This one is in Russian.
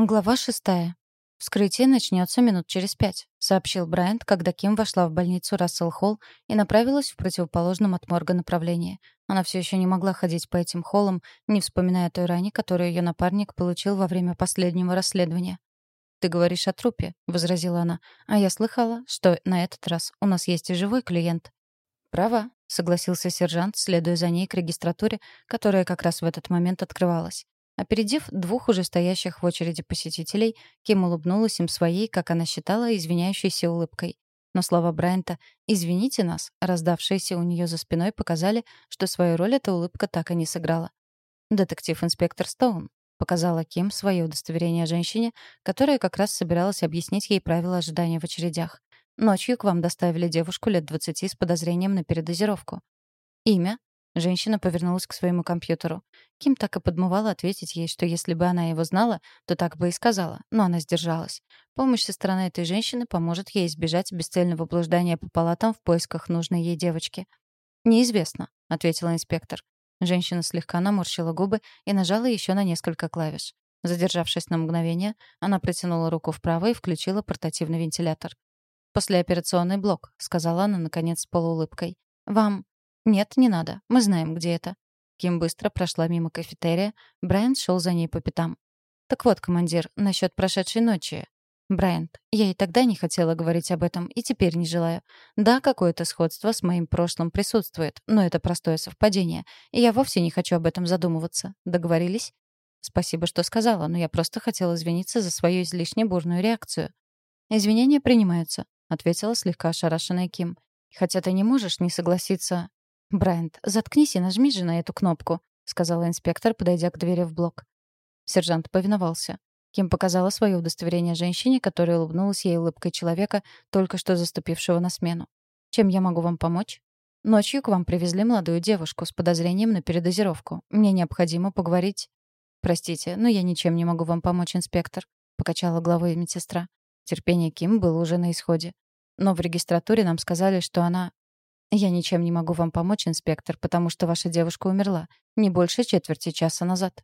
Глава шестая. «Вскрытие начнется минут через пять», — сообщил Брайант, когда Ким вошла в больницу Рассел Холл и направилась в противоположном от морга направлении. Она все еще не могла ходить по этим холлам, не вспоминая той ране, которую ее напарник получил во время последнего расследования. «Ты говоришь о трупе», — возразила она. «А я слыхала, что на этот раз у нас есть и живой клиент». «Права», — согласился сержант, следуя за ней к регистратуре, которая как раз в этот момент открывалась. Опередив двух уже стоящих в очереди посетителей, Ким улыбнулась им своей, как она считала, извиняющейся улыбкой. Но слова Брайанта «извините нас», раздавшиеся у нее за спиной, показали, что свою роль эта улыбка так и не сыграла. «Детектив-инспектор Стоун», — показала Ким свое удостоверение женщине, которая как раз собиралась объяснить ей правила ожидания в очередях. «Ночью к вам доставили девушку лет двадцати с подозрением на передозировку. Имя Женщина повернулась к своему компьютеру. Ким так и подмывала ответить ей, что если бы она его знала, то так бы и сказала, но она сдержалась. Помощь со стороны этой женщины поможет ей избежать бесцельного блуждания по палатам в поисках нужной ей девочки. «Неизвестно», — ответила инспектор. Женщина слегка наморщила губы и нажала еще на несколько клавиш. Задержавшись на мгновение, она протянула руку вправо и включила портативный вентилятор. «Послеоперационный блок», — сказала она, наконец, с полуулыбкой. «Вам «Нет, не надо. Мы знаем, где это». Ким быстро прошла мимо кафетерия. Брайант шел за ней по пятам. «Так вот, командир, насчет прошедшей ночи. Брайант, я и тогда не хотела говорить об этом, и теперь не желаю. Да, какое-то сходство с моим прошлым присутствует, но это простое совпадение, и я вовсе не хочу об этом задумываться. Договорились?» «Спасибо, что сказала, но я просто хотела извиниться за свою излишне бурную реакцию». «Извинения принимаются», — ответила слегка ошарашенная Ким. «Хотя ты не можешь не согласиться «Брайант, заткнись и нажми же на эту кнопку», — сказала инспектор, подойдя к двери в блок. Сержант повиновался. Ким показала свое удостоверение женщине, которая улыбнулась ей улыбкой человека, только что заступившего на смену. «Чем я могу вам помочь?» «Ночью к вам привезли молодую девушку с подозрением на передозировку. Мне необходимо поговорить...» «Простите, но я ничем не могу вам помочь, инспектор», — покачала головой медсестра. Терпение Ким было уже на исходе. Но в регистратуре нам сказали, что она... «Я ничем не могу вам помочь, инспектор, потому что ваша девушка умерла. Не больше четверти часа назад».